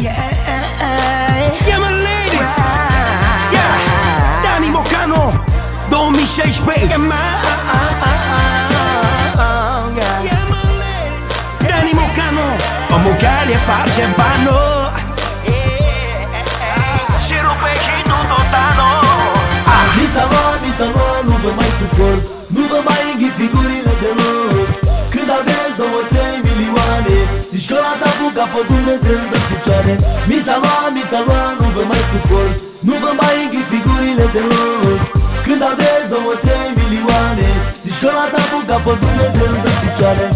Yeah, yeah my ladies. Yeah, Dani Mocano. 2016 Yeah, my Yeah, my ladies. Dani Mocano. Omul care face banul Și rupe hitul totano. Mi s-a luat, mi s-a luat, nu vă mai suport Nu vă mai înghit figurile deloc Când aveți două, trei milioane Zici că l-ați apucat pe Dumnezeu de picioare. Mi s-a luat, mi s-a luat, nu vă mai suport. Nu vă mai înghit figurile deloc Când aveți două, trei milioane Zici că l-ați apucat pe Dumnezeu de picioare.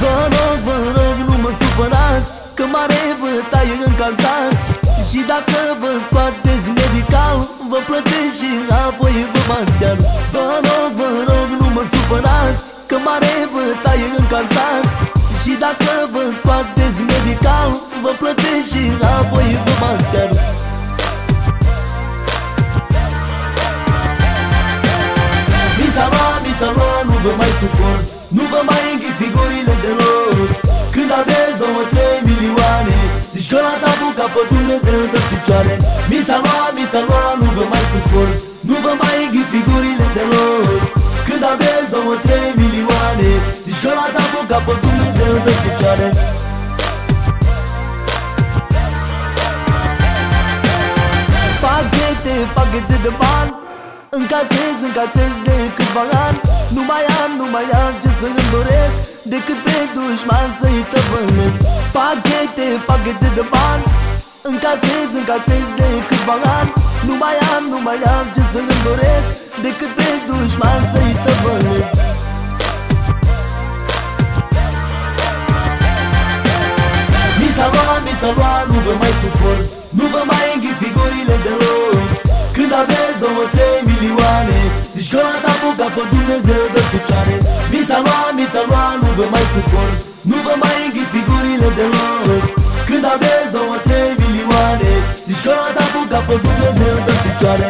Vă rog, vă rog, nu mă supărați Că mare bătaie în calzați Și dacă vă scoateți medical Vă plătesc și apoi vă bag supărați Că mare bătaie în calzați Și dacă vă scoateți medical Vă plătesc și apoi vă bag chiar. Mi s-a luat, mi s-a luat, nu vă mai suport. Nu vă mai înghit figurile deloc Când aveți două, trei milioane Zici că l-ați apucat pe Dumnezeu de picioare. Mi s-a luat, mi s-a luat, nu vă mai suport. Nu vă mai înghit figurile deloc Când aveți două, trei milioane Zici că l-ați apucat pe Dumnezeu de picioare Pachete, pachete de bani Încasez, încasez de câțiva ani. Nu mai am, nu mai am ce să îmi doresc Decât pe dușman să-i tăvălesc. Pachete, pachete de bani Încasez, încasez de câțiva ani. Nu mai am, nu mai am ce să îmi doresc Decât pe dușman să-i Mi s-a luat, mi s-a luat, nu vă mai suport Nu vă mai înghit figurile deloc Când aveți două, trei milioane Zici că l-ați apucat pe Dumnezeu de picioare. Mi s-a luat, mi s-a luat, nu vă mai suport Nu vă mai înghit figurile deloc Când aveți două, trei milioane Zici că l-ați apucat pe Dumnezeu de picioare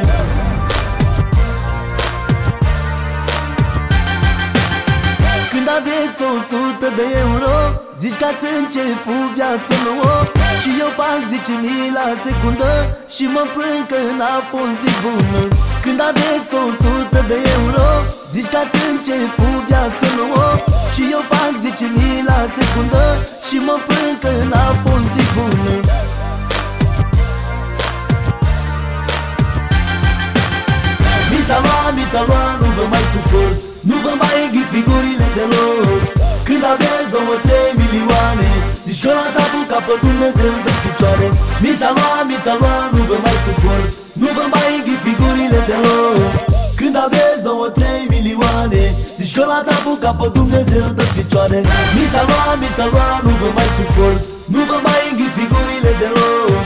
aveți o sută de euro. Zici că ați început viață nouă. Și eu fac zice mii la secundă Și mă plâng că n-a fost zi bună. Când aveți o sută de euro Zici că ați început viață nouă. Și eu fac zice mii la secundă Și mă plâng că n-a fost zi bună. Mi s-a luat, mi s-a luat, nu vă mai suport. Nu vă mai înghit figurile deloc milioane Zici că l-ați apucat pe Dumnezeu de picioare. Mi s-a luat, mi s-a luat, nu vă mai suport. Nu vă mai înghit figurile deloc Când aveți două, trei milioane Zici că l-ați apucat pe Dumnezeu de picioare. Mi s-a luat, mi s-a luat, nu vă mai suport. Nu vă mai înghit figurile deloc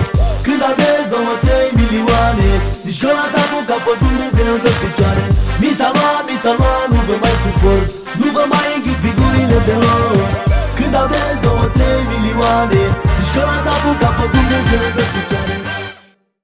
Când aveți două, trei milioane Zici că l-ați apucat pe Dumnezeu de picioare. Mi s-a luat, mi s-a luat, nu vă mai suport. Nu vă mai înghit figurile deloc Când aveți două, trei